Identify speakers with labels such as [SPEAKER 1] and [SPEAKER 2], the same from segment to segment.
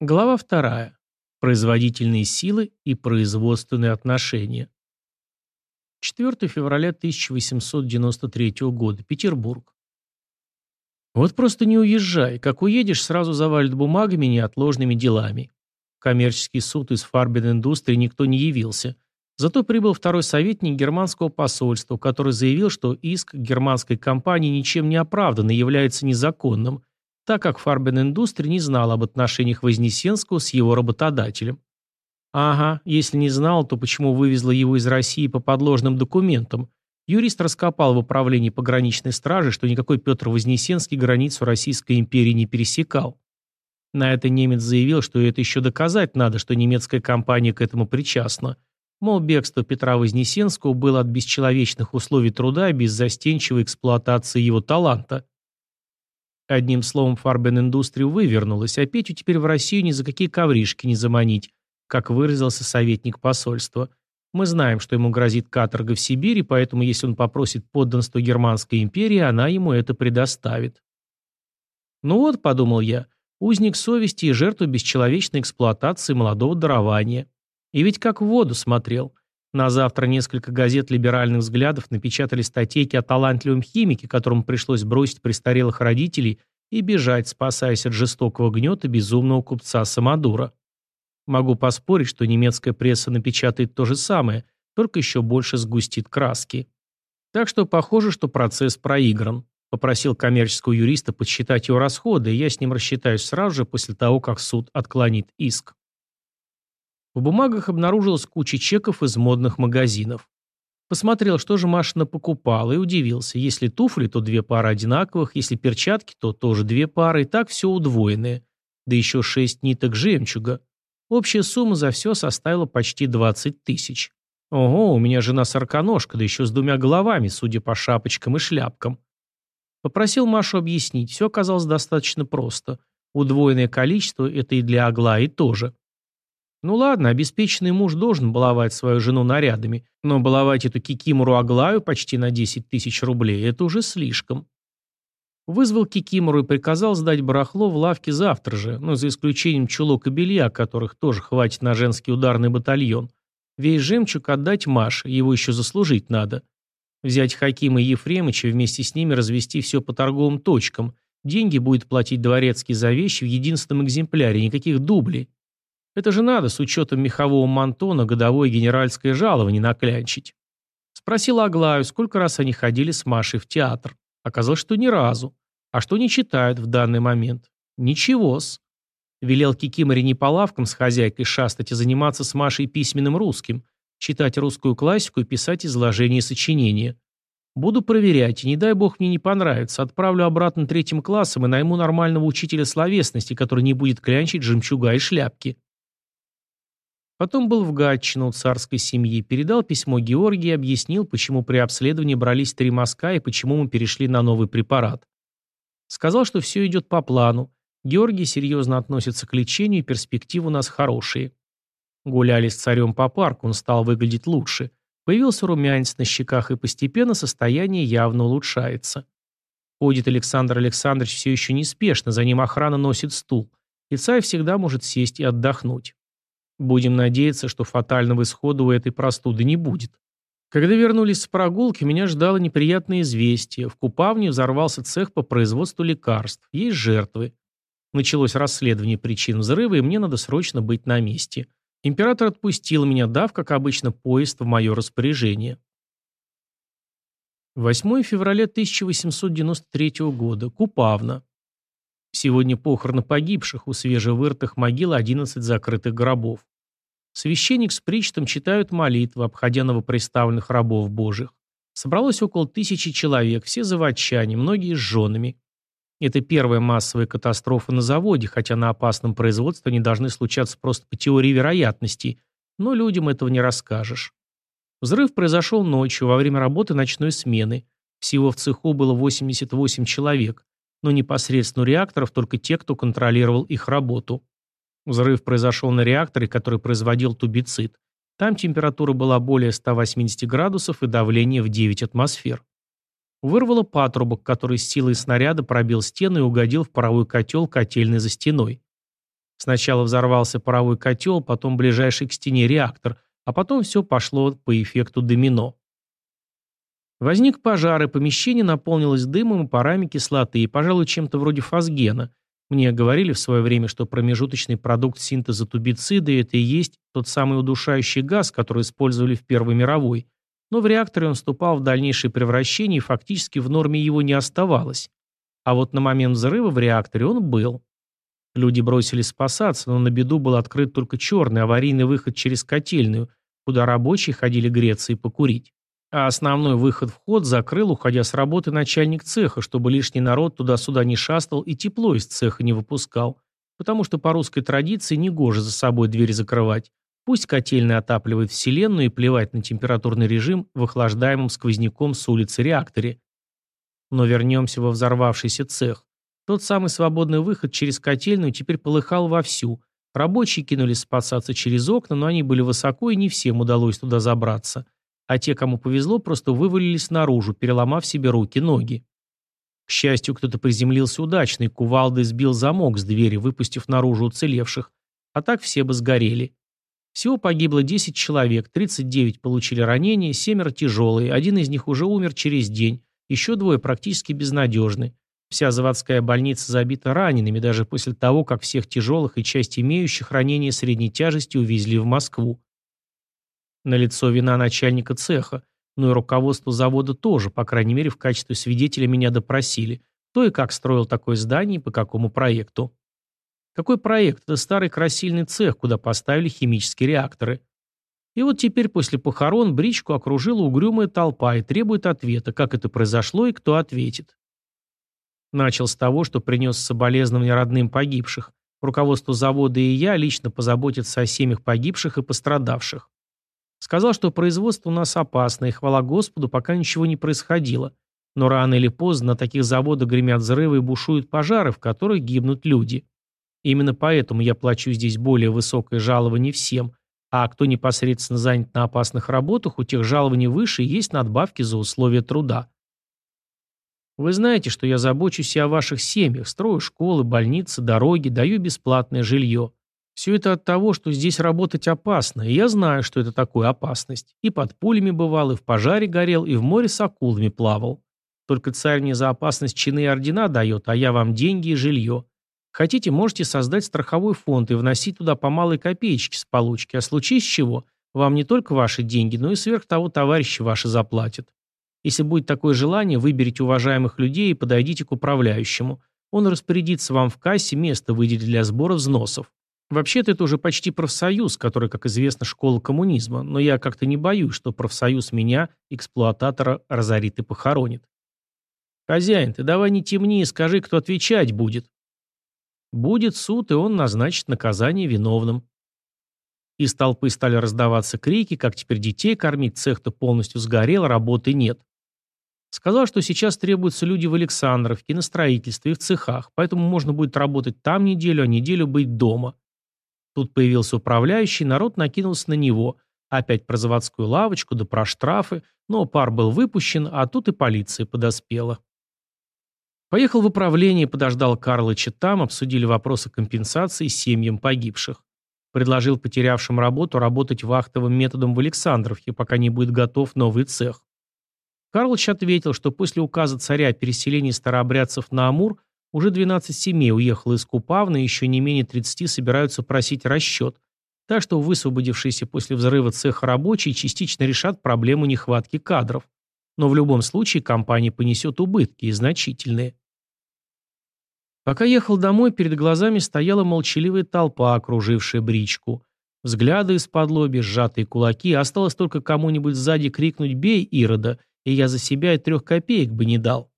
[SPEAKER 1] Глава вторая. Производительные силы и производственные отношения. 4 февраля 1893 года. Петербург. Вот просто не уезжай. Как уедешь, сразу завалят бумагами и неотложными делами. Коммерческий суд из Фарбен Индустрии никто не явился. Зато прибыл второй советник германского посольства, который заявил, что иск германской компании ничем не оправдан и является незаконным – так как Фарбен Индустри не знал об отношениях Вознесенского с его работодателем. Ага, если не знал, то почему вывезла его из России по подложным документам? Юрист раскопал в управлении пограничной стражи, что никакой Петр Вознесенский границу Российской империи не пересекал. На это немец заявил, что это еще доказать надо, что немецкая компания к этому причастна. Мол, бегство Петра Вознесенского было от бесчеловечных условий труда и беззастенчивой эксплуатации его таланта. Одним словом, Фарбен Индустрию вывернулась, а Петю теперь в Россию ни за какие ковришки не заманить, как выразился советник посольства. Мы знаем, что ему грозит каторга в Сибири, поэтому если он попросит подданство Германской империи, она ему это предоставит. Ну вот, подумал я, узник совести и жертва бесчеловечной эксплуатации молодого дарования. И ведь как в воду смотрел – на завтра несколько газет либеральных взглядов напечатали статейки о талантливом химике, которому пришлось бросить престарелых родителей и бежать, спасаясь от жестокого гнета безумного купца Самодура. Могу поспорить, что немецкая пресса напечатает то же самое, только еще больше сгустит краски. Так что похоже, что процесс проигран. Попросил коммерческого юриста подсчитать его расходы, и я с ним рассчитаюсь сразу же после того, как суд отклонит иск. В бумагах обнаружилась куча чеков из модных магазинов. Посмотрел, что же Машина покупала, и удивился. Если туфли, то две пары одинаковых, если перчатки, то тоже две пары, и так все удвоенное. Да еще шесть ниток жемчуга. Общая сумма за все составила почти 20 тысяч. Ого, у меня жена сороконожка, да еще с двумя головами, судя по шапочкам и шляпкам. Попросил Машу объяснить, все оказалось достаточно просто. Удвоенное количество – это и для Аглаи тоже. Ну ладно, обеспеченный муж должен баловать свою жену нарядами, но баловать эту кикимору Аглаю почти на 10 тысяч рублей – это уже слишком. Вызвал кикимору и приказал сдать барахло в лавке завтра же, но за исключением чулок и белья, которых тоже хватит на женский ударный батальон. Весь жемчуг отдать Маше, его еще заслужить надо. Взять Хакима и Ефремыча вместе с ними развести все по торговым точкам. Деньги будет платить дворецкий за вещи в единственном экземпляре, никаких дублей. Это же надо с учетом мехового мантона годовое генеральское жалование наклянчить. Спросил Аглаю, сколько раз они ходили с Машей в театр. Оказалось, что ни разу. А что не читают в данный момент? Ничего-с. Велел Кикиморе не по лавкам с хозяйкой шастать, а заниматься с Машей письменным русским, читать русскую классику и писать изложения и сочинения. Буду проверять, и не дай бог мне не понравится, отправлю обратно третьим классом и найму нормального учителя словесности, который не будет клянчить жемчуга и шляпки. Потом был в Гатчину у царской семьи, передал письмо Георгии и объяснил, почему при обследовании брались три мазка и почему мы перешли на новый препарат. Сказал, что все идет по плану. Георгий серьезно относится к лечению, и перспективы у нас хорошие. Гуляли с царем по парку, он стал выглядеть лучше. Появился румянец на щеках, и постепенно состояние явно улучшается. Ходит Александр Александрович все еще неспешно, за ним охрана носит стул. И царь всегда может сесть и отдохнуть. Будем надеяться, что фатального исхода у этой простуды не будет. Когда вернулись с прогулки, меня ждало неприятное известие. В Купавне взорвался цех по производству лекарств. Есть жертвы. Началось расследование причин взрыва, и мне надо срочно быть на месте. Император отпустил меня, дав, как обычно, поезд в мое распоряжение. 8 февраля 1893 года. Купавна. Сегодня похороны погибших, у свежевырытых могил 11 закрытых гробов. Священник с причтом читают молитвы, обходя новоприставленных рабов божьих. Собралось около тысячи человек, все заводчане, многие с женами. Это первая массовая катастрофа на заводе, хотя на опасном производстве они должны случаться просто по теории вероятностей, но людям этого не расскажешь. Взрыв произошел ночью, во время работы ночной смены. Всего в цеху было 88 человек но непосредственно у реакторов только те, кто контролировал их работу. Взрыв произошел на реакторе, который производил тубицид. Там температура была более 180 градусов и давление в 9 атмосфер. Вырвало патрубок, который с силой снаряда пробил стену и угодил в паровой котел котельной за стеной. Сначала взорвался паровой котел, потом ближайший к стене реактор, а потом все пошло по эффекту домино. Возник пожар, и помещение наполнилось дымом и парами кислоты, и, пожалуй, чем-то вроде фосгена. Мне говорили в свое время, что промежуточный продукт синтеза тубицида – это и есть тот самый удушающий газ, который использовали в Первой мировой. Но в реакторе он вступал в дальнейшее превращение, и фактически в норме его не оставалось. А вот на момент взрыва в реакторе он был. Люди бросились спасаться, но на беду был открыт только черный аварийный выход через котельную, куда рабочие ходили греться и покурить. А основной выход-вход закрыл, уходя с работы, начальник цеха, чтобы лишний народ туда-сюда не шастал и тепло из цеха не выпускал. Потому что по русской традиции не гоже за собой дверь закрывать. Пусть котельная отапливает вселенную и плевать на температурный режим в охлаждаемом сквозняком с улицы реакторе. Но вернемся во взорвавшийся цех. Тот самый свободный выход через котельную теперь полыхал вовсю. Рабочие кинулись спасаться через окна, но они были высоко, и не всем удалось туда забраться а те, кому повезло, просто вывалились наружу, переломав себе руки-ноги. К счастью, кто-то приземлился удачно и кувалдой сбил замок с двери, выпустив наружу уцелевших, а так все бы сгорели. Всего погибло 10 человек, 39 получили ранения, семеро тяжелые, один из них уже умер через день, еще двое практически безнадежны. Вся заводская больница забита ранеными, даже после того, как всех тяжелых и часть имеющих ранения средней тяжести увезли в Москву. На лицо вина начальника цеха, но и руководство завода тоже, по крайней мере, в качестве свидетеля меня допросили. Кто и как строил такое здание и по какому проекту. Какой проект? Это старый красильный цех, куда поставили химические реакторы. И вот теперь после похорон бричку окружила угрюмая толпа и требует ответа, как это произошло и кто ответит. Начал с того, что принес соболезнования родным погибших. Руководство завода и я лично позаботятся о семьях погибших и пострадавших. Сказал, что производство у нас опасно, и хвала Господу, пока ничего не происходило. Но рано или поздно на таких заводах гремят взрывы и бушуют пожары, в которых гибнут люди. Именно поэтому я плачу здесь более высокое жалование всем, а кто непосредственно занят на опасных работах, у тех жалований выше есть надбавки за условия труда. Вы знаете, что я забочусь и о ваших семьях, строю школы, больницы, дороги, даю бесплатное жилье. Все это от того, что здесь работать опасно, и я знаю, что это такое опасность. И под пулями бывал, и в пожаре горел, и в море с акулами плавал. Только царь мне за опасность чины и ордена дает, а я вам деньги и жилье. Хотите, можете создать страховой фонд и вносить туда по малой копеечке с получки, а случись чего, вам не только ваши деньги, но и сверх того товарищи ваши заплатят. Если будет такое желание, выберите уважаемых людей и подойдите к управляющему. Он распорядится вам в кассе место выделить для сбора взносов. Вообще-то это уже почти профсоюз, который, как известно, школа коммунизма, но я как-то не боюсь, что профсоюз меня, эксплуататора, разорит и похоронит. Хозяин, ты давай не темни и скажи, кто отвечать будет. Будет суд, и он назначит наказание виновным. Из толпы стали раздаваться крики, как теперь детей кормить, цех-то полностью сгорел, работы нет. Сказал, что сейчас требуются люди в Александровке, на строительстве и в цехах, поэтому можно будет работать там неделю, а неделю быть дома. Тут появился управляющий, народ накинулся на него. Опять про заводскую лавочку, да про штрафы. Но пар был выпущен, а тут и полиция подоспела. Поехал в управление, подождал Карлыча там, обсудили вопросы компенсации семьям погибших. Предложил потерявшим работу работать вахтовым методом в Александровке, пока не будет готов новый цех. Карлыч ответил, что после указа царя о переселении старообрядцев на Амур уже 12 семей уехало из Купавны, еще не менее 30 собираются просить расчет. Так что высвободившиеся после взрыва цеха рабочие частично решат проблему нехватки кадров. Но в любом случае компания понесет убытки, и значительные. Пока ехал домой, перед глазами стояла молчаливая толпа, окружившая бричку. Взгляды из-под лоби, сжатые кулаки, осталось только кому-нибудь сзади крикнуть «Бей, Ирода!» и я за себя и трех копеек бы не дал.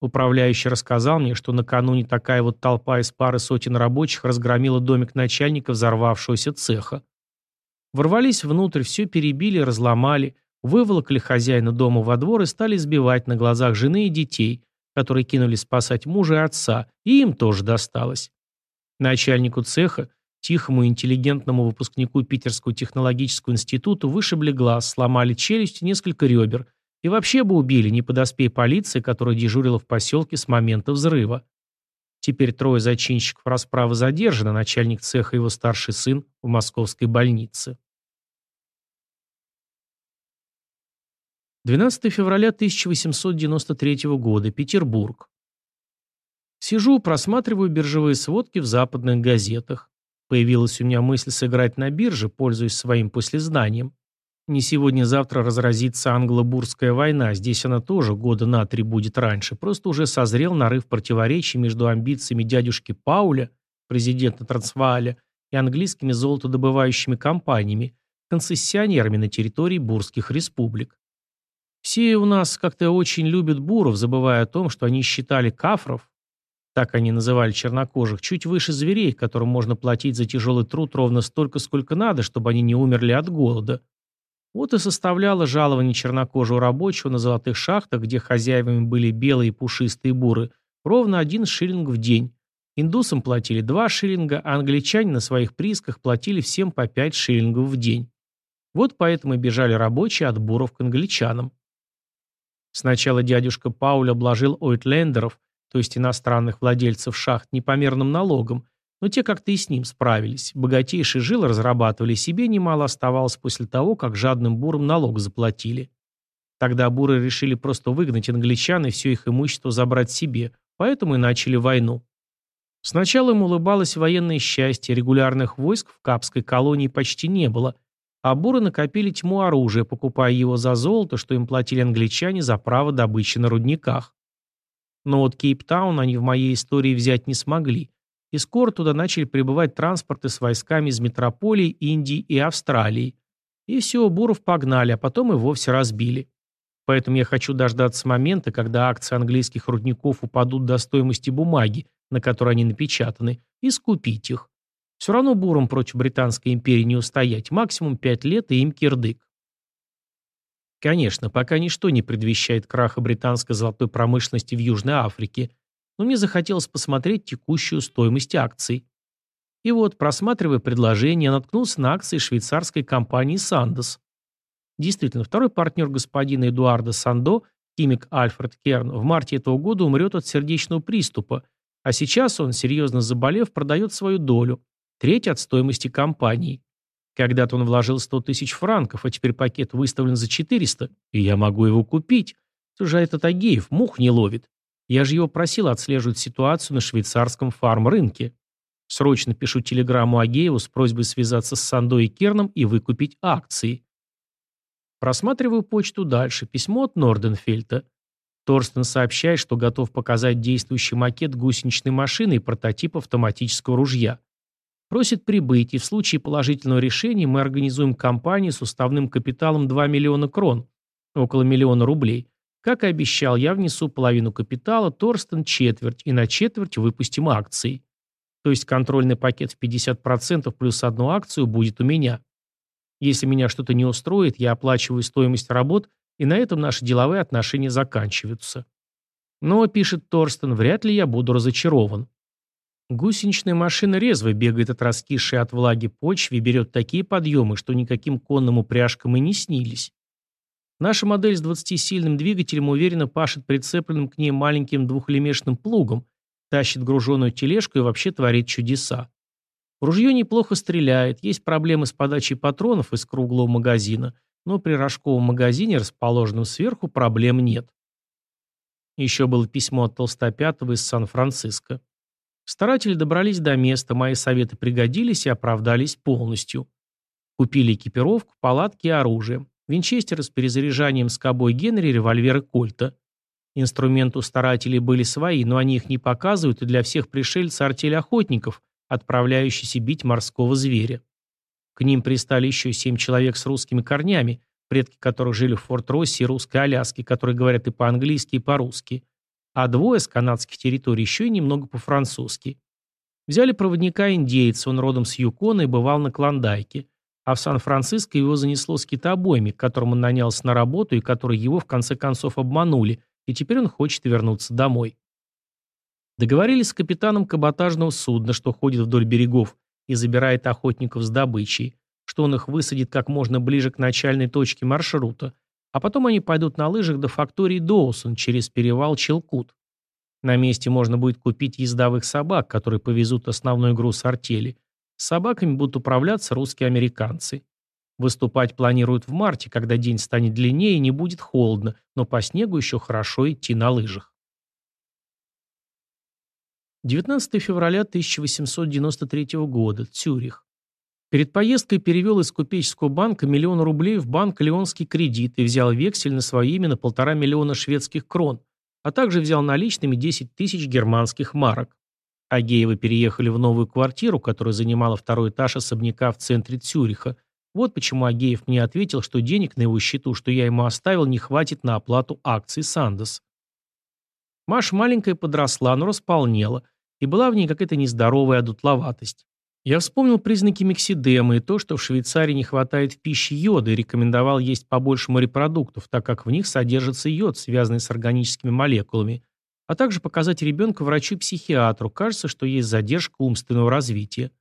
[SPEAKER 1] Управляющий рассказал мне, что накануне такая вот толпа из пары сотен рабочих разгромила домик начальника взорвавшегося цеха. Ворвались внутрь, все перебили, разломали, выволокли хозяина дома во двор и стали избивать на глазах жены и детей, которые кинулись спасать мужа и отца, и им тоже досталось. Начальнику цеха, тихому интеллигентному выпускнику Питерского технологического института вышибли глаз, сломали челюсть и несколько ребер – и вообще бы убили, не подоспей полиция, которая дежурила в поселке с момента взрыва. Теперь трое зачинщиков расправы задержаны, начальник цеха и его старший сын в московской больнице. 12 февраля 1893 года. Петербург. Сижу, просматриваю биржевые сводки в западных газетах. Появилась у меня мысль сыграть на бирже, пользуясь своим послезнанием. Не сегодня-завтра разразится англо-бурская война, здесь она тоже года на три будет раньше, просто уже созрел нарыв противоречий между амбициями дядюшки Пауля, президента Трансвааля, и английскими золотодобывающими компаниями, концессионерами на территории бурских республик. Все у нас как-то очень любят буров, забывая о том, что они считали кафров, так они называли чернокожих, чуть выше зверей, которым можно платить за тяжелый труд ровно столько, сколько надо, чтобы они не умерли от голода. Вот и составляло жалование чернокожего рабочего на золотых шахтах, где хозяевами были белые пушистые буры, ровно один шиллинг в день. Индусам платили два шиллинга, а англичане на своих приисках платили всем по пять шиллингов в день. Вот поэтому и бежали рабочие от буров к англичанам. Сначала дядюшка Пауль обложил ойтлендеров, то есть иностранных владельцев шахт, непомерным налогом, но те как-то и с ним справились. Богатейшие жилы разрабатывали себе, немало оставалось после того, как жадным бурам налог заплатили. Тогда буры решили просто выгнать англичан и все их имущество забрать себе, поэтому и начали войну. Сначала им улыбалось военное счастье, регулярных войск в Капской колонии почти не было, а буры накопили тьму оружия, покупая его за золото, что им платили англичане за право добычи на рудниках. Но вот Кейптаун они в моей истории взять не смогли, и скоро туда начали прибывать транспорты с войсками из метрополий Индии и Австралии. И все, буров погнали, а потом и вовсе разбили. Поэтому я хочу дождаться момента, когда акции английских рудников упадут до стоимости бумаги, на которой они напечатаны, и скупить их. Все равно бурам против Британской империи не устоять, максимум пять лет и им кирдык. Конечно, пока ничто не предвещает краха британской золотой промышленности в Южной Африке, но мне захотелось посмотреть текущую стоимость акций. И вот, просматривая предложение, наткнулся на акции швейцарской компании «Сандос». Действительно, второй партнер господина Эдуарда Сандо, химик Альфред Керн, в марте этого года умрет от сердечного приступа, а сейчас он, серьезно заболев, продает свою долю, треть от стоимости компании. Когда-то он вложил 100 тысяч франков, а теперь пакет выставлен за 400, и я могу его купить. Что же этот Агеев мух не ловит? Я же его просил отслеживать ситуацию на швейцарском фарм-рынке. Срочно пишу телеграмму Агееву с просьбой связаться с Сандой и Керном и выкупить акции. Просматриваю почту дальше. Письмо от Норденфельта. Торстен сообщает, что готов показать действующий макет гусеничной машины и прототип автоматического ружья. Просит прибыть, и в случае положительного решения мы организуем кампанию с уставным капиталом 2 миллиона крон, около миллиона рублей, как и обещал, я внесу половину капитала, Торстен – четверть, и на четверть выпустим акции. То есть контрольный пакет в 50% плюс одну акцию будет у меня. Если меня что-то не устроит, я оплачиваю стоимость работ, и на этом наши деловые отношения заканчиваются. Но, пишет Торстен, вряд ли я буду разочарован. Гусеничная машина резво бегает от раскисшей от влаги почвы и берет такие подъемы, что никаким конным упряжкам и не снились. Наша модель с 20-сильным двигателем уверенно пашет прицепленным к ней маленьким двухлемешным плугом, тащит груженную тележку и вообще творит чудеса. Ружье неплохо стреляет, есть проблемы с подачей патронов из круглого магазина, но при рожковом магазине, расположенном сверху, проблем нет. Еще было письмо от Толстопятого из Сан-Франциско. Старатели добрались до места, мои советы пригодились и оправдались полностью. Купили экипировку, палатки и оружие. Винчестеры с перезаряжанием скобой Генри, револьверы Кольта. Инструменты у старателей были свои, но они их не показывают, и для всех пришельцев артель охотников, отправляющийся бить морского зверя. К ним пристали еще семь человек с русскими корнями, предки которых жили в Форт-Россе и русской Аляске, которые говорят и по-английски, и по-русски. А двое с канадских территорий еще и немного по-французски. Взяли проводника индейца, он родом с Юкона и бывал на Клондайке а в Сан-Франциско его занесло с китобоями, к которым он нанялся на работу и которые его в конце концов обманули, и теперь он хочет вернуться домой. Договорились с капитаном каботажного судна, что ходит вдоль берегов и забирает охотников с добычей, что он их высадит как можно ближе к начальной точке маршрута, а потом они пойдут на лыжах до фактории Доусон через перевал Челкут. На месте можно будет купить ездовых собак, которые повезут основной груз артели. С собаками будут управляться русские американцы. Выступать планируют в марте, когда день станет длиннее и не будет холодно, но по снегу еще хорошо идти на лыжах. 19 февраля 1893 года. Цюрих. Перед поездкой перевел из купеческого банка миллион рублей в банк Леонский кредит и взял вексель на свое имя на полтора миллиона шведских крон, а также взял наличными 10 тысяч германских марок. Агеевы переехали в новую квартиру, которая занимала второй этаж особняка в центре Цюриха. Вот почему Агеев мне ответил, что денег на его счету, что я ему оставил, не хватит на оплату акций Сандос. Маша маленькая подросла, но располнела, и была в ней какая-то нездоровая одутловатость. Я вспомнил признаки миксидемы и то, что в Швейцарии не хватает в пище йода, и рекомендовал есть побольше морепродуктов, так как в них содержится йод, связанный с органическими молекулами, а также показать ребенка врачу-психиатру. Кажется, что есть задержка умственного развития.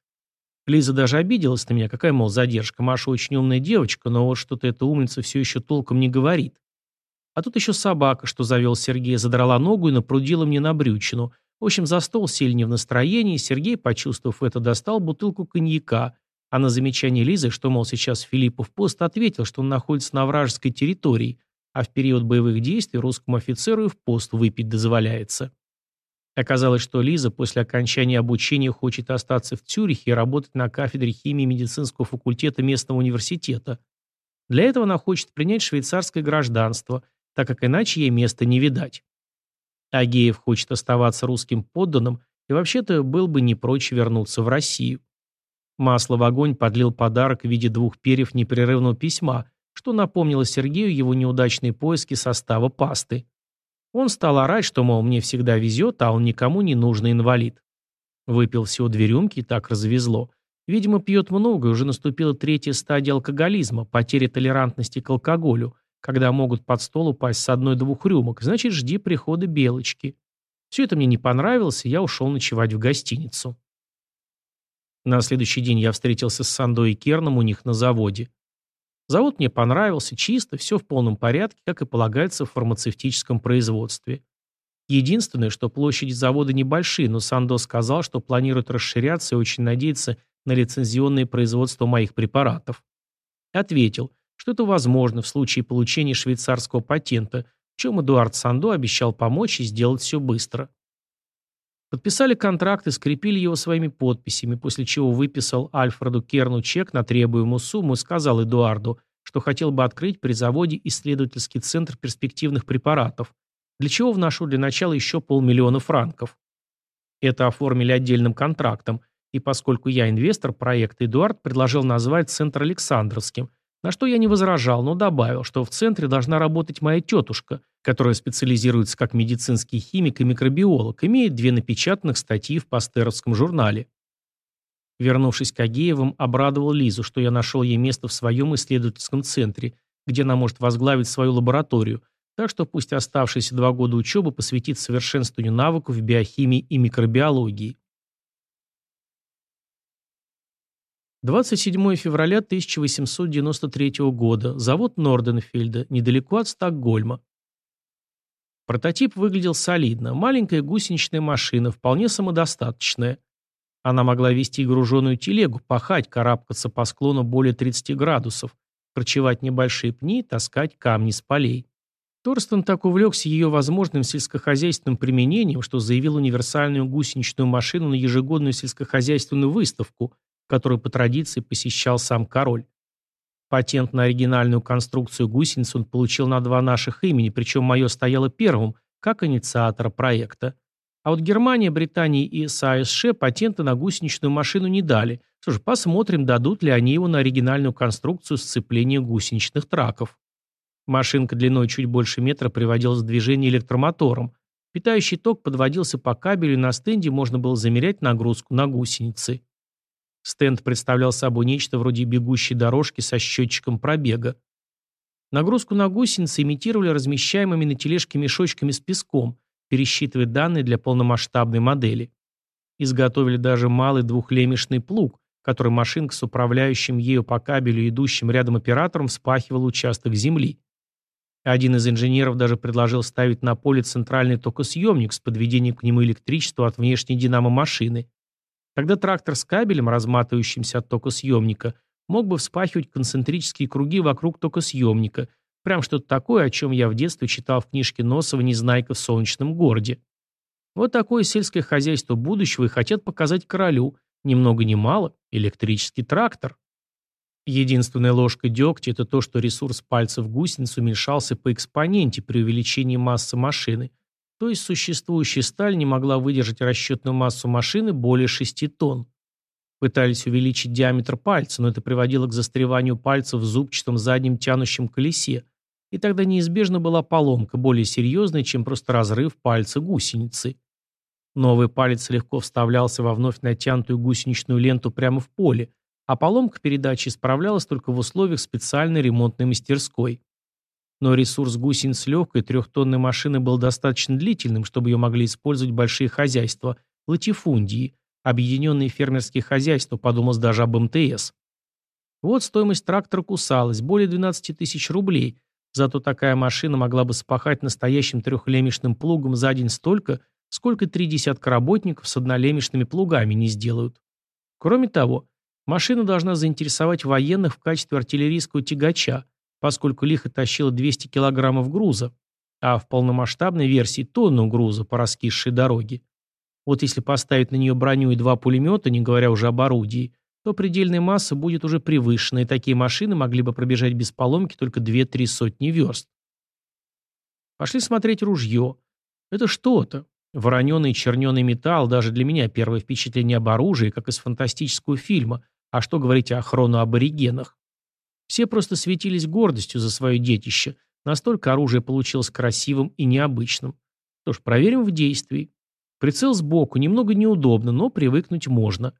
[SPEAKER 1] Лиза даже обиделась на меня, какая, мол, задержка. Маша очень умная девочка, но вот что-то эта умница все еще толком не говорит. А тут еще собака, что завел Сергея, задрала ногу и напрудила мне на брючину – в общем, за стол сели не в настроении, Сергей, почувствовав это, достал бутылку коньяка, а на замечание Лизы, что, мол, сейчас Филиппов пост, ответил, что он находится на вражеской территории, а в период боевых действий русскому офицеру и в пост выпить дозволяется. Оказалось, что Лиза после окончания обучения хочет остаться в Цюрихе и работать на кафедре химии медицинского факультета местного университета. Для этого она хочет принять швейцарское гражданство, так как иначе ей места не видать. Агеев хочет оставаться русским подданным и вообще-то был бы не прочь вернуться в Россию. Масло в огонь подлил подарок в виде двух перьев непрерывного письма, что напомнило Сергею его неудачные поиски состава пасты. Он стал орать, что, мол, мне всегда везет, а он никому не нужный инвалид. Выпил всего две рюмки и так развезло. Видимо, пьет много, и уже наступила третья стадия алкоголизма, потеря толерантности к алкоголю, когда могут под стол упасть с одной-двух рюмок, значит, жди прихода белочки. Все это мне не понравилось, и я ушел ночевать в гостиницу. На следующий день я встретился с Сандой и Керном у них на заводе. Завод мне понравился, чисто, все в полном порядке, как и полагается в фармацевтическом производстве. Единственное, что площади завода небольшие, но Сандо сказал, что планирует расширяться и очень надеется на лицензионное производство моих препаратов. Ответил, что это возможно в случае получения швейцарского патента, в чем Эдуард Сандо обещал помочь и сделать все быстро. Подписали контракт и скрепили его своими подписями, после чего выписал Альфреду Керну чек на требуемую сумму и сказал Эдуарду, что хотел бы открыть при заводе исследовательский центр перспективных препаратов, для чего вношу для начала еще полмиллиона франков. Это оформили отдельным контрактом, и поскольку я инвестор проекта, Эдуард предложил назвать центр Александровским, на что я не возражал, но добавил, что в центре должна работать моя тетушка, которая специализируется как медицинский химик и микробиолог, имеет две напечатанных статьи в пастеровском журнале. Вернувшись к Агеевым, обрадовал Лизу, что я нашел ей место в своем исследовательском центре, где она может возглавить свою лабораторию, так что пусть оставшиеся два года учебы посвятит совершенствованию навыков в биохимии и микробиологии. 27 февраля 1893 года. Завод Норденфельда, недалеко от Стокгольма. Прототип выглядел солидно. Маленькая гусеничная машина, вполне самодостаточная. Она могла вести груженную телегу, пахать, карабкаться по склону более 30 градусов, корчевать небольшие пни, таскать камни с полей. Торстон так увлекся ее возможным сельскохозяйственным применением, что заявил универсальную гусеничную машину на ежегодную сельскохозяйственную выставку – которую по традиции посещал сам король. Патент на оригинальную конструкцию гусениц он получил на два наших имени, причем мое стояло первым, как инициатора проекта. А вот Германия, Британия и САСШ патенты на гусеничную машину не дали. Что ж, посмотрим, дадут ли они его на оригинальную конструкцию сцепления гусеничных траков. Машинка длиной чуть больше метра приводилась в движение электромотором. Питающий ток подводился по кабелю, и на стенде можно было замерять нагрузку на гусеницы. Стенд представлял собой нечто вроде бегущей дорожки со счетчиком пробега. Нагрузку на гусеницы имитировали размещаемыми на тележке мешочками с песком, пересчитывая данные для полномасштабной модели. Изготовили даже малый двухлемешный плуг, который машинка с управляющим ею по кабелю идущим рядом оператором спахивал участок земли. Один из инженеров даже предложил ставить на поле центральный токосъемник с подведением к нему электричества от внешней динамо-машины. Тогда трактор с кабелем, разматывающимся от токосъемника, мог бы вспахивать концентрические круги вокруг токосъемника, прям что-то такое, о чем я в детстве читал в книжке Носова «Незнайка в солнечном городе». Вот такое сельское хозяйство будущего и хотят показать королю, ни много ни мало, электрический трактор. Единственная ложка дегтя – это то, что ресурс пальцев гусениц уменьшался по экспоненте при увеличении массы машины, то есть существующая сталь не могла выдержать расчетную массу машины более 6 тонн. Пытались увеличить диаметр пальца, но это приводило к застреванию пальцев в зубчатом заднем тянущем колесе, и тогда неизбежно была поломка, более серьезная, чем просто разрыв пальца гусеницы. Новый палец легко вставлялся во вновь натянутую гусеничную ленту прямо в поле, а поломка передачи исправлялась только в условиях специальной ремонтной мастерской. Но ресурс гусениц легкой трехтонной машины был достаточно длительным, чтобы ее могли использовать большие хозяйства, латифундии, объединенные фермерские хозяйства, подумалось даже об МТС. Вот стоимость трактора кусалась, более 12 тысяч рублей, зато такая машина могла бы спахать настоящим трехлемешным плугом за день столько, сколько три десятка работников с однолемешными плугами не сделают. Кроме того, машина должна заинтересовать военных в качестве артиллерийского тягача, поскольку лихо тащила 200 килограммов груза, а в полномасштабной версии тонну груза по раскисшей дороге. Вот если поставить на нее броню и два пулемета, не говоря уже об орудии, то предельная масса будет уже превышена, и такие машины могли бы пробежать без поломки только 2-3 сотни верст. Пошли смотреть ружье. Это что-то. Вороненый черненый металл, даже для меня первое впечатление об оружии, как из фантастического фильма, а что говорить о хроноаборигенах. Все просто светились гордостью за свое детище, настолько оружие получилось красивым и необычным. Что ж, проверим в действии. Прицел сбоку, немного неудобно, но привыкнуть можно.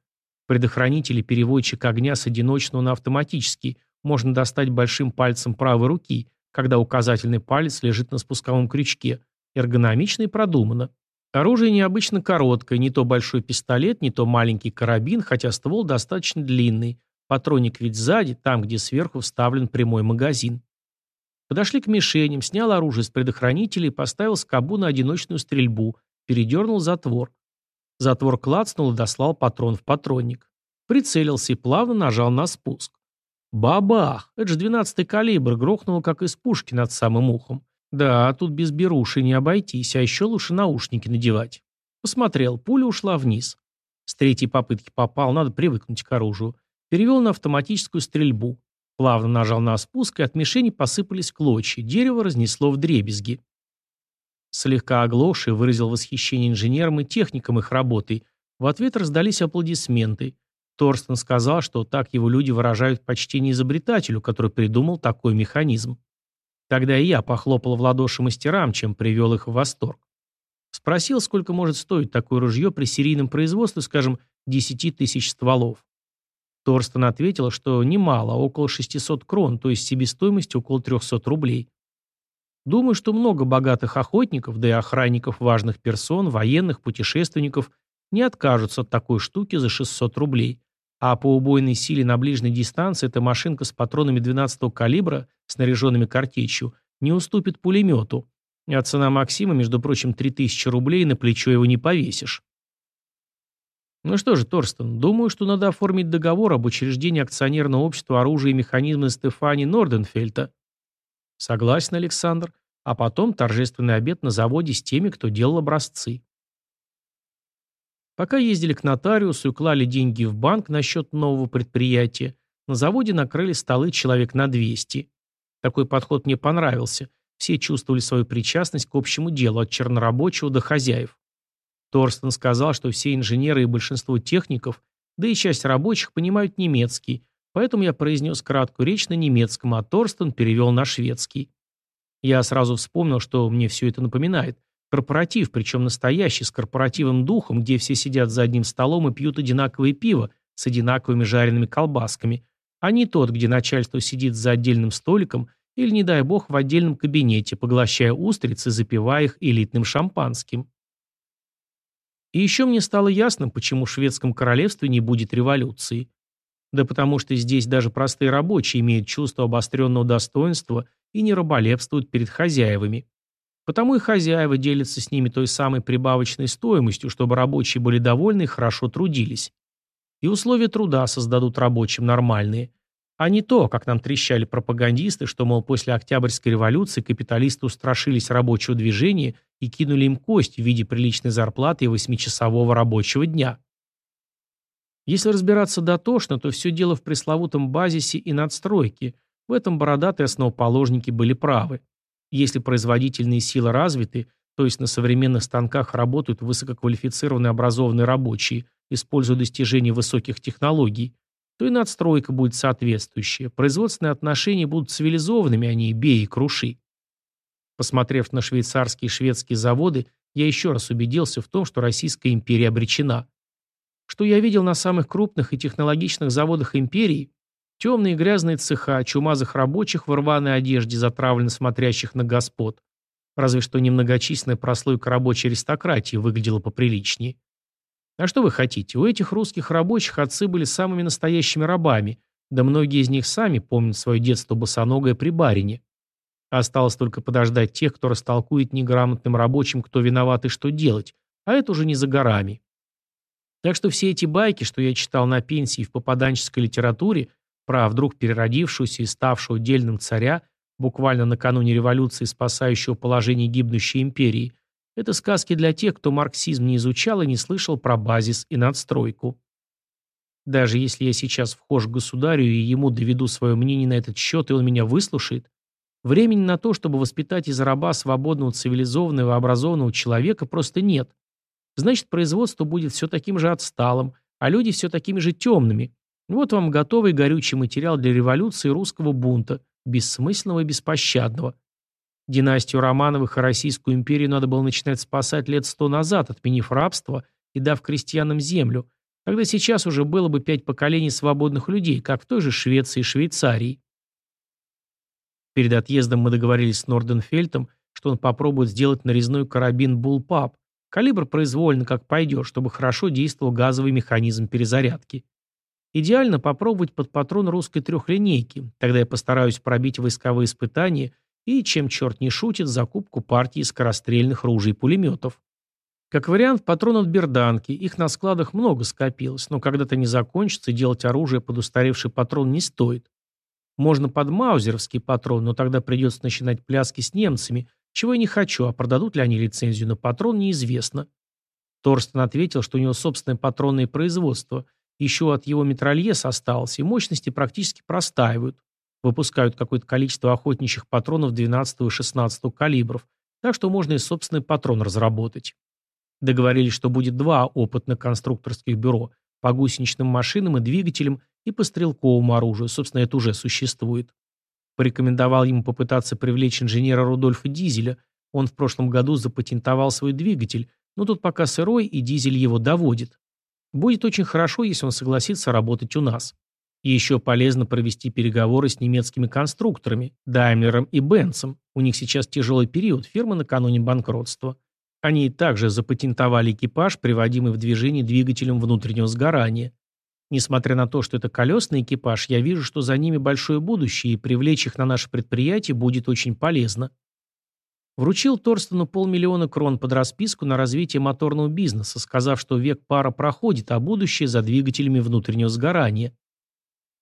[SPEAKER 1] Предохранитель и переводчик огня с одиночного на автоматический можно достать большим пальцем правой руки, когда указательный палец лежит на спусковом крючке. Эргономично и продумано. Оружие необычно короткое, не то большой пистолет, не то маленький карабин, хотя ствол достаточно длинный. Патроник ведь сзади, там, где сверху вставлен прямой магазин. Подошли к мишеням, снял оружие с предохранителя и поставил скобу на одиночную стрельбу, передернул затвор. Затвор клацнул и дослал патрон в патронник. Прицелился и плавно нажал на спуск. Бабах! Это же 12-й калибр, грохнул как из пушки над самым ухом. Да, тут без беруши не обойтись, а еще лучше наушники надевать. Посмотрел, пуля ушла вниз. С третьей попытки попал, надо привыкнуть к оружию. Перевел на автоматическую стрельбу. Плавно нажал на спуск, и от мишени посыпались клочья. Дерево разнесло в дребезги. Слегка оглохший выразил восхищение инженерам и техникам их работой. В ответ раздались аплодисменты. Торстен сказал, что так его люди выражают почтение изобретателю, который придумал такой механизм. Тогда и я похлопал в ладоши мастерам, чем привел их в восторг. Спросил, сколько может стоить такое ружье при серийном производстве, скажем, 10 тысяч стволов. Торстен ответил, что немало, около 600 крон, то есть себестоимость около 300 рублей. Думаю, что много богатых охотников, да и охранников важных персон, военных, путешественников не откажутся от такой штуки за 600 рублей. А по убойной силе на ближней дистанции эта машинка с патронами 12-го калибра, снаряженными картечью, не уступит пулемету. А цена Максима, между прочим, 3000 рублей, на плечо его не повесишь. Ну что же, Торстен, думаю, что надо оформить договор об учреждении акционерного общества оружия и механизма Стефани Норденфельта. Согласен, Александр. А потом торжественный обед на заводе с теми, кто делал образцы. Пока ездили к нотариусу и клали деньги в банк на счет нового предприятия, на заводе накрыли столы человек на 200. Такой подход мне понравился. Все чувствовали свою причастность к общему делу, от чернорабочего до хозяев. Торстен сказал, что все инженеры и большинство техников, да и часть рабочих понимают немецкий, поэтому я произнес краткую речь на немецком, а Торстен перевел на шведский. Я сразу вспомнил, что мне все это напоминает. Корпоратив, причем настоящий, с корпоративным духом, где все сидят за одним столом и пьют одинаковое пиво с одинаковыми жареными колбасками, а не тот, где начальство сидит за отдельным столиком или, не дай бог, в отдельном кабинете, поглощая устрицы, запивая их элитным шампанским. И еще мне стало ясно, почему в шведском королевстве не будет революции. Да потому что здесь даже простые рабочие имеют чувство обостренного достоинства и не раболепствуют перед хозяевами. Потому и хозяева делятся с ними той самой прибавочной стоимостью, чтобы рабочие были довольны и хорошо трудились. И условия труда создадут рабочим нормальные. А не то, как нам трещали пропагандисты, что, мол, после Октябрьской революции капиталисты устрашились рабочего движения и кинули им кость в виде приличной зарплаты и восьмичасового рабочего дня. Если разбираться дотошно, то все дело в пресловутом базисе и надстройке. В этом бородатые основоположники были правы. Если производительные силы развиты, то есть на современных станках работают высококвалифицированные образованные рабочие, используя достижения высоких технологий, то и надстройка будет соответствующая. Производственные отношения будут цивилизованными, а не бей и круши. Посмотрев на швейцарские и шведские заводы, я еще раз убедился в том, что Российская империя обречена. Что я видел на самых крупных и технологичных заводах империи, Темные грязные цеха, чумазых рабочих в рваной одежде, затравленно смотрящих на господ. Разве что немногочисленная прослойка рабочей аристократии выглядела поприличнее. А что вы хотите? У этих русских рабочих отцы были самыми настоящими рабами, да многие из них сами помнят свое детство босоногое при барине. Осталось только подождать тех, кто растолкует неграмотным рабочим, кто виноват и что делать, а это уже не за горами. Так что все эти байки, что я читал на пенсии в попаданческой литературе, про вдруг переродившуюся и ставшую дельным царя, буквально накануне революции, спасающего положение гибнущей империи, это сказки для тех, кто марксизм не изучал и не слышал про базис и надстройку. Даже если я сейчас вхож к государю и ему доведу свое мнение на этот счет, и он меня выслушает, времени на то, чтобы воспитать из раба свободного, цивилизованного, образованного человека просто нет. Значит, производство будет все таким же отсталым, а люди все такими же темными, вот вам готовый горючий материал для революции русского бунта, бессмысленного и беспощадного. Династию Романовых и Российскую империю надо было начинать спасать лет сто назад, отменив рабство и дав крестьянам землю. Тогда сейчас уже было бы пять поколений свободных людей, как в той же Швеции и Швейцарии. Перед отъездом мы договорились с Норденфельтом, что он попробует сделать нарезной карабин «Буллпап». Калибр произвольно, как пойдет, чтобы хорошо действовал газовый механизм перезарядки. Идеально попробовать под патрон русской трехлинейки, тогда я постараюсь пробить войсковые испытания и, чем черт не шутит, закупку партии скорострельных ружей и пулеметов. Как вариант, патрон от берданки, их на складах много скопилось, но когда-то не закончится, делать оружие под устаревший патрон не стоит. Можно под маузеровский патрон, но тогда придется начинать пляски с немцами, чего я не хочу, а продадут ли они лицензию на патрон, неизвестно. Торстен ответил, что у него собственное патронное производство – еще от его метрольес осталось, и мощности практически простаивают. Выпускают какое-то количество охотничьих патронов 12 и 16 калибров, так что можно и собственный патрон разработать. Договорились, что будет два опытных конструкторских бюро по гусеничным машинам и двигателям и по стрелковому оружию, собственно, это уже существует. Порекомендовал ему попытаться привлечь инженера Рудольфа Дизеля. Он в прошлом году запатентовал свой двигатель, но тут пока сырой, и Дизель его доводит. Будет очень хорошо, если он согласится работать у нас. Еще полезно провести переговоры с немецкими конструкторами, Даймлером и Бенцем. У них сейчас тяжелый период, фирма накануне банкротства. Они также запатентовали экипаж, приводимый в движение двигателем внутреннего сгорания. Несмотря на то, что это колесный экипаж, я вижу, что за ними большое будущее, и привлечь их на наше предприятие будет очень полезно. Вручил Торстену полмиллиона крон под расписку на развитие моторного бизнеса, сказав, что век пара проходит, а будущее за двигателями внутреннего сгорания.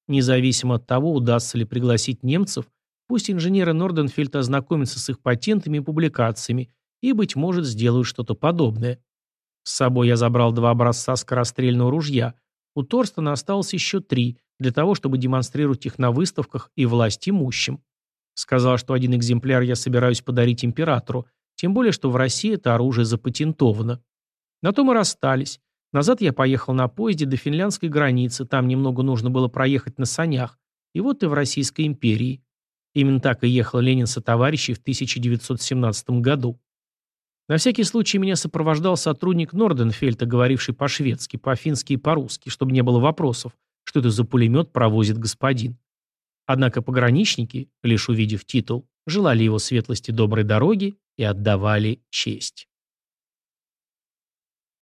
[SPEAKER 1] Независимо от того, удастся ли пригласить немцев, пусть инженеры Норденфельда ознакомятся с их патентами и публикациями и, быть может, сделают что-то подобное. С собой я забрал два образца скорострельного ружья. У Торстена осталось еще три, для того, чтобы демонстрировать их на выставках и власть имущим. Сказал, что один экземпляр я собираюсь подарить императору, тем более, что в России это оружие запатентовано. На то мы расстались. Назад я поехал на поезде до финляндской границы, там немного нужно было проехать на санях. И вот и в Российской империи. Именно так и ехал Ленин со товарищей в 1917 году. На всякий случай меня сопровождал сотрудник Норденфельта, говоривший по-шведски, по-фински и по-русски, чтобы не было вопросов, что это за пулемет провозит господин. Однако пограничники, лишь увидев титул, желали его светлости доброй дороги и отдавали честь.